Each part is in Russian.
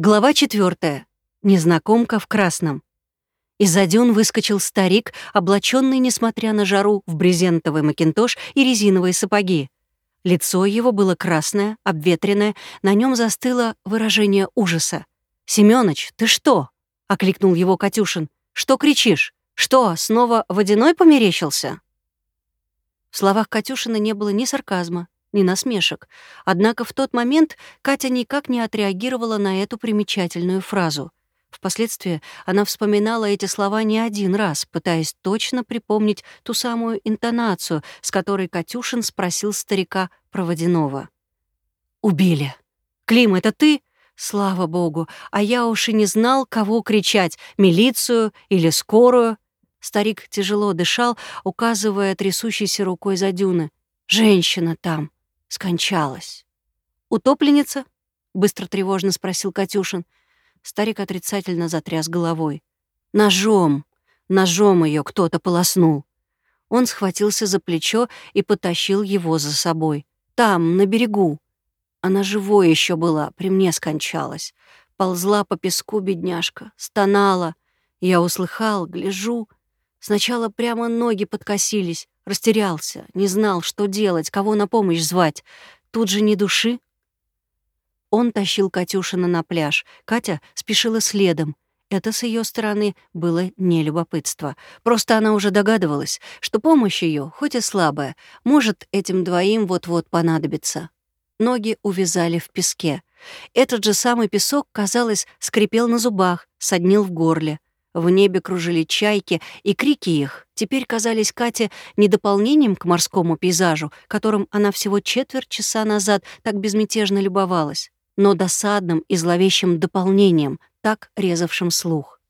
Глава четвертая. Незнакомка в красном. Из-за выскочил старик, облаченный, несмотря на жару, в брезентовый макинтош и резиновые сапоги. Лицо его было красное, обветренное, на нем застыло выражение ужаса. «Семёныч, ты что?» — окликнул его Катюшин. «Что кричишь? Что, снова водяной померещился?» В словах Катюшина не было ни сарказма, ни насмешек. Однако в тот момент Катя никак не отреагировала на эту примечательную фразу. Впоследствии она вспоминала эти слова не один раз, пытаясь точно припомнить ту самую интонацию, с которой Катюшин спросил старика про водяного. «Убили! Клим, это ты?» Слава богу, а я уж и не знал, кого кричать — милицию или скорую. Старик тяжело дышал, указывая трясущейся рукой за дюны. «Женщина там!» Скончалась. «Утопленница?» — быстро тревожно спросил Катюшин. Старик отрицательно затряс головой. «Ножом! Ножом ее кто-то полоснул!» Он схватился за плечо и потащил его за собой. «Там, на берегу!» Она живой еще была, при мне скончалась. Ползла по песку бедняжка, стонала. Я услыхал, гляжу. Сначала прямо ноги подкосились, Растерялся, не знал, что делать, кого на помощь звать. Тут же ни души. Он тащил Катюшина на пляж. Катя спешила следом. Это с ее стороны было не любопытство. Просто она уже догадывалась, что помощь ее, хоть и слабая, может этим двоим вот-вот понадобиться. Ноги увязали в песке. Этот же самый песок, казалось, скрипел на зубах, соднил в горле. В небе кружили чайки, и крики их теперь казались Кате не дополнением к морскому пейзажу, которым она всего четверть часа назад так безмятежно любовалась, но досадным и зловещим дополнением, так резавшим слух.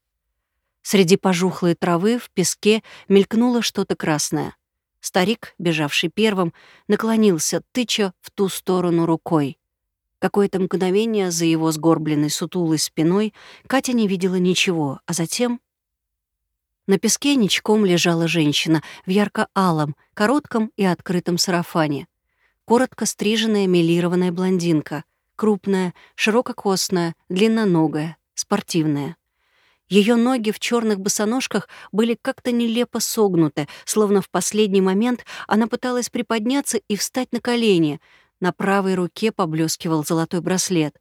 Среди пожухлой травы в песке мелькнуло что-то красное. Старик, бежавший первым, наклонился, тыча в ту сторону рукой. Какое-то мгновение за его сгорбленной сутулой спиной Катя не видела ничего, а затем... На песке ничком лежала женщина в ярко-алом, коротком и открытом сарафане. Коротко стриженная милированная блондинка, крупная, ширококосная, длинноногая, спортивная. Ее ноги в черных босоножках были как-то нелепо согнуты, словно в последний момент она пыталась приподняться и встать на колени, на правой руке поблескивал золотой браслет.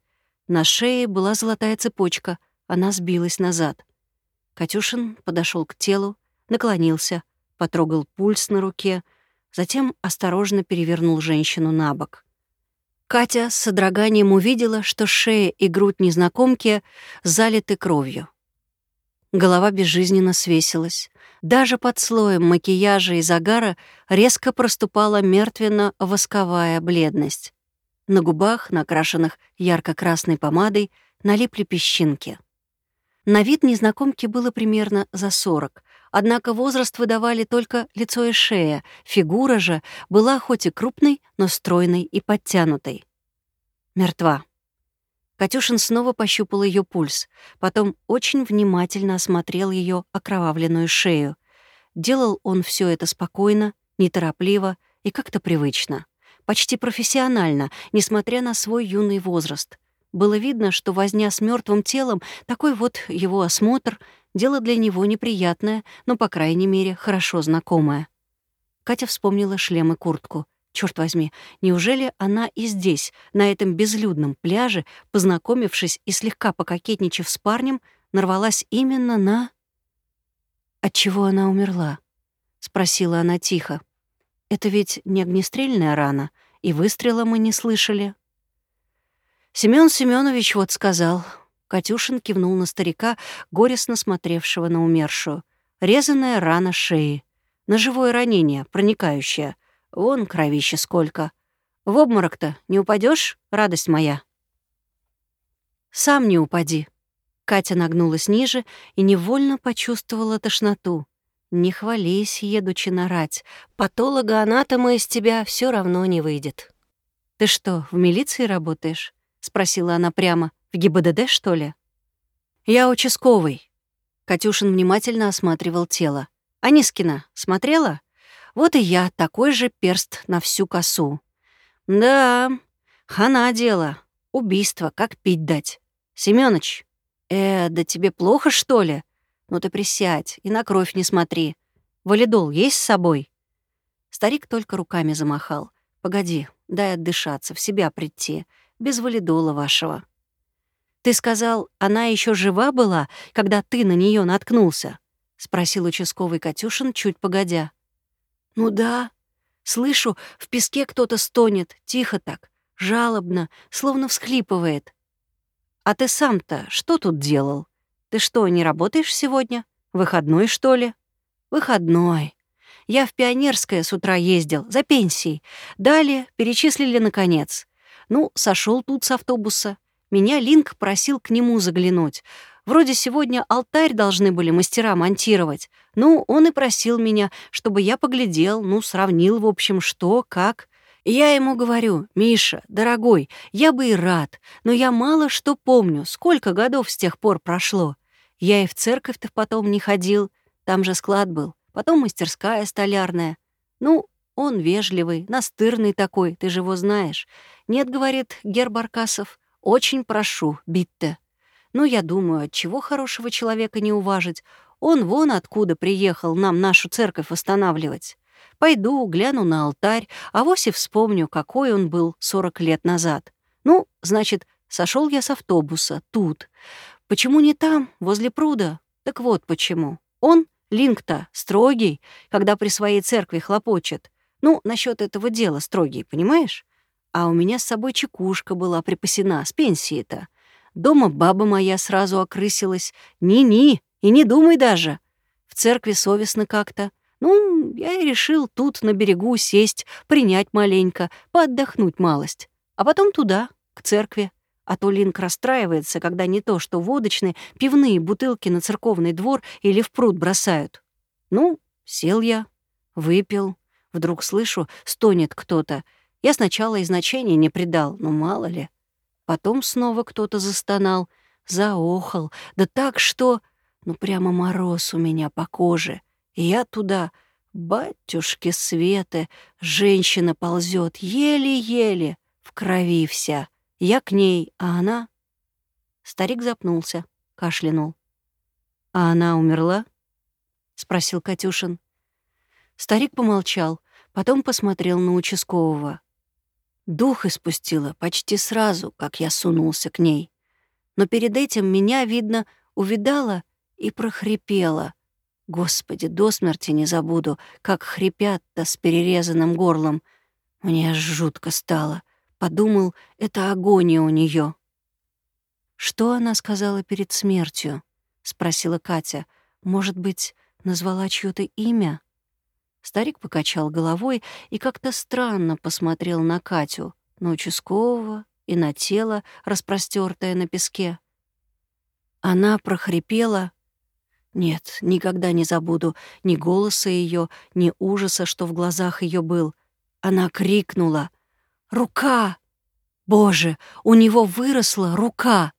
На шее была золотая цепочка. Она сбилась назад. Катюшин подошел к телу, наклонился, потрогал пульс на руке, затем осторожно перевернул женщину на бок. Катя с содроганием увидела, что шея и грудь незнакомки залиты кровью. Голова безжизненно свесилась. Даже под слоем макияжа и загара резко проступала мертвенно-восковая бледность. На губах, накрашенных ярко-красной помадой, налипли песчинки. На вид незнакомки было примерно за сорок, однако возраст выдавали только лицо и шея, фигура же была хоть и крупной, но стройной и подтянутой. Мертва. Катюшин снова пощупал ее пульс, потом очень внимательно осмотрел ее окровавленную шею. Делал он все это спокойно, неторопливо и как-то привычно. Почти профессионально, несмотря на свой юный возраст. Было видно, что возня с мертвым телом, такой вот его осмотр, дело для него неприятное, но, по крайней мере, хорошо знакомое. Катя вспомнила шлем и куртку — Черт возьми, неужели она и здесь, на этом безлюдном пляже, познакомившись и слегка пококетничав с парнем, нарвалась именно на... От чего она умерла? спросила она тихо. Это ведь не огнестрельная рана, и выстрела мы не слышали. Семён Семёнович вот сказал. Катюшин кивнул на старика, горестно смотревшего на умершую. Резаная рана шеи. Ножевое ранение, проникающее — Вон кровище сколько. В обморок-то не упадешь, радость моя? Сам не упади. Катя нагнулась ниже и невольно почувствовала тошноту. Не хвались, едучи нарать. Патолога-анатома из тебя все равно не выйдет. Ты что, в милиции работаешь? спросила она прямо. В ГИБДД, что ли? Я участковый. Катюшин внимательно осматривал тело. Анискина смотрела? Вот и я такой же перст на всю косу. Да, хана дело. Убийство, как пить дать. Семёныч, э, да тебе плохо, что ли? Ну ты присядь и на кровь не смотри. Валидол есть с собой?» Старик только руками замахал. «Погоди, дай отдышаться, в себя прийти. Без валидола вашего». «Ты сказал, она еще жива была, когда ты на нее наткнулся?» — спросил участковый Катюшин чуть погодя. «Ну да. Слышу, в песке кто-то стонет, тихо так, жалобно, словно всхлипывает. А ты сам-то что тут делал? Ты что, не работаешь сегодня? Выходной, что ли?» «Выходной. Я в Пионерское с утра ездил, за пенсией. Далее перечислили наконец. Ну, сошел тут с автобуса. Меня Линк просил к нему заглянуть. Вроде сегодня алтарь должны были мастера монтировать. Ну, он и просил меня, чтобы я поглядел, ну, сравнил, в общем, что, как. Я ему говорю, «Миша, дорогой, я бы и рад, но я мало что помню, сколько годов с тех пор прошло. Я и в церковь-то потом не ходил, там же склад был, потом мастерская столярная. Ну, он вежливый, настырный такой, ты же его знаешь. Нет, говорит Герб Аркасов, очень прошу, Битте. Ну, я думаю, от чего хорошего человека не уважить? Он вон откуда приехал нам нашу церковь восстанавливать. Пойду, гляну на алтарь, а и вспомню, какой он был 40 лет назад. Ну, значит, сошел я с автобуса, тут. Почему не там, возле пруда? Так вот почему. Он, Линк-то, строгий, когда при своей церкви хлопочет. Ну, насчет этого дела строгий, понимаешь? А у меня с собой чекушка была припасена с пенсии-то. Дома баба моя сразу окрысилась. Ни-ни, и не думай даже. В церкви совестно как-то. Ну, я и решил тут на берегу сесть, принять маленько, поотдохнуть малость. А потом туда, к церкви. А то Линк расстраивается, когда не то что водочные, пивные бутылки на церковный двор или в пруд бросают. Ну, сел я, выпил. Вдруг слышу, стонет кто-то. Я сначала и значения не придал, ну мало ли. Потом снова кто-то застонал, заохал, да так, что... Ну прямо мороз у меня по коже. И я туда, батюшки Светы, женщина ползет еле-еле, в крови вся. Я к ней, а она... Старик запнулся, кашлянул. «А она умерла?» — спросил Катюшин. Старик помолчал, потом посмотрел на участкового. Дух испустила почти сразу, как я сунулся к ней. Но перед этим меня, видно, увидала и прохрипела. Господи, до смерти не забуду, как хрипят-то с перерезанным горлом. Мне аж жутко стало. Подумал, это агония у нее. «Что она сказала перед смертью?» — спросила Катя. «Может быть, назвала чьё-то имя?» Старик покачал головой и как-то странно посмотрел на Катю, на участкового и на тело, распростёртое на песке. Она прохрипела. Нет, никогда не забуду ни голоса ее, ни ужаса, что в глазах ее был. Она крикнула «Рука!» Боже, у него выросла рука!